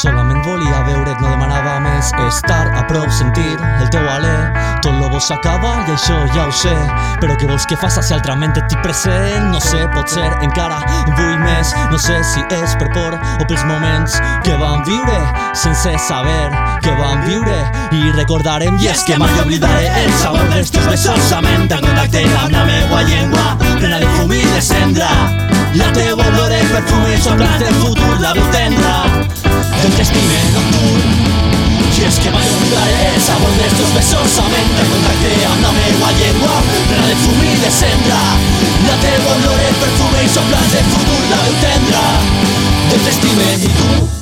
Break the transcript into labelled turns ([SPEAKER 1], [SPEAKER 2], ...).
[SPEAKER 1] Solament volia veure't, no demanava més Estar a prop, sentir el teu alè Tot lo bo s'acaba i això ja ho sé. Però què vols que faça si altrament et tinc present? No sé, potser encara en vull més. No sé si és per por o pels moments que vam viure Sense saber que vam viure. I recordarem I és que mai oblidaré el sabor dels teus besos Ament en contacte amb la meua llengua Plena de fum i de cendra. La teua olor, el perfume, soplants del i és que mai oblidaré sabor d'estos besos Ament en contacte amb la meua llengua. Plena de fum i de cendra La teua olor, el perfume i soplants del futur, la veu tendra. Del t'estime i tu